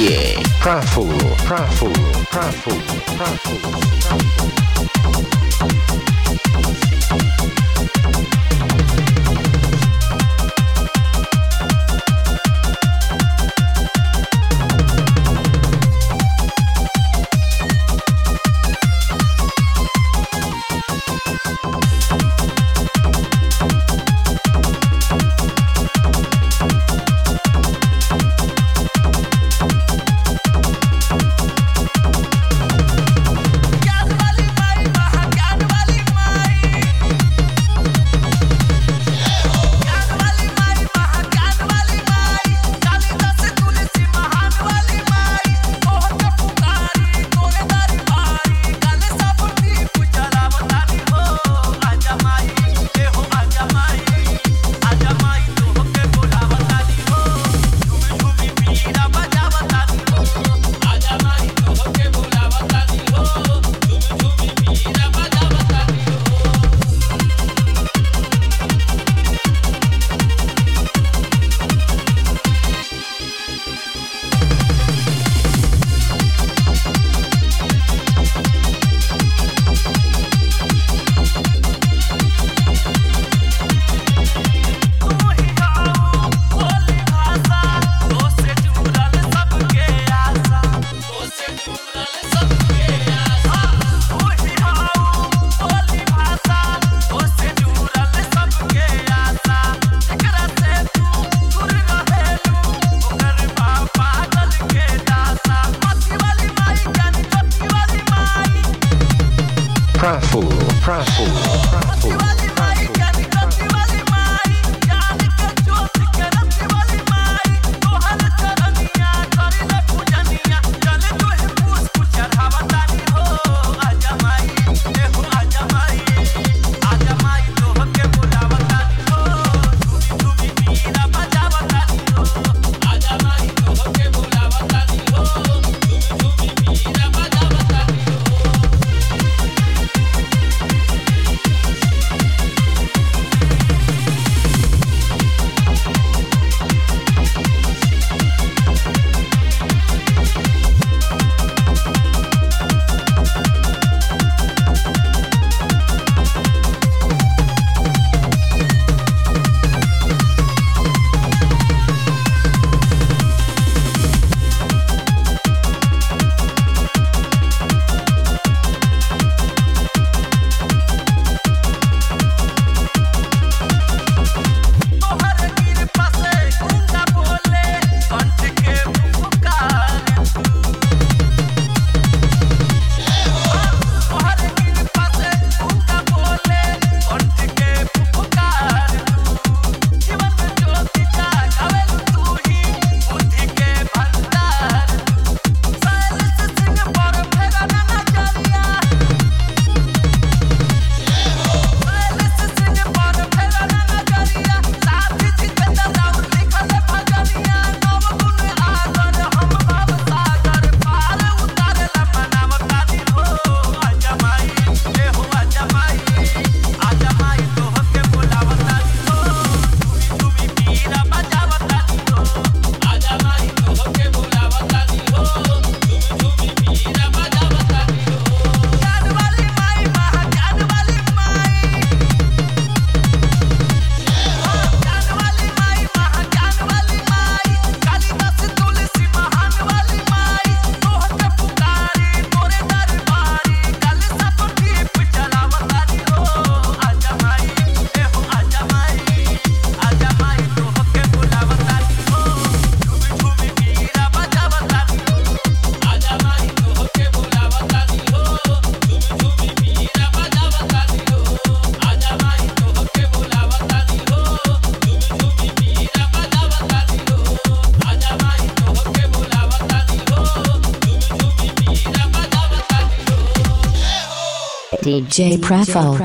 Yeah. Prideful, prideful, prideful, prideful. prideful, prideful, prideful. DJ Prefo.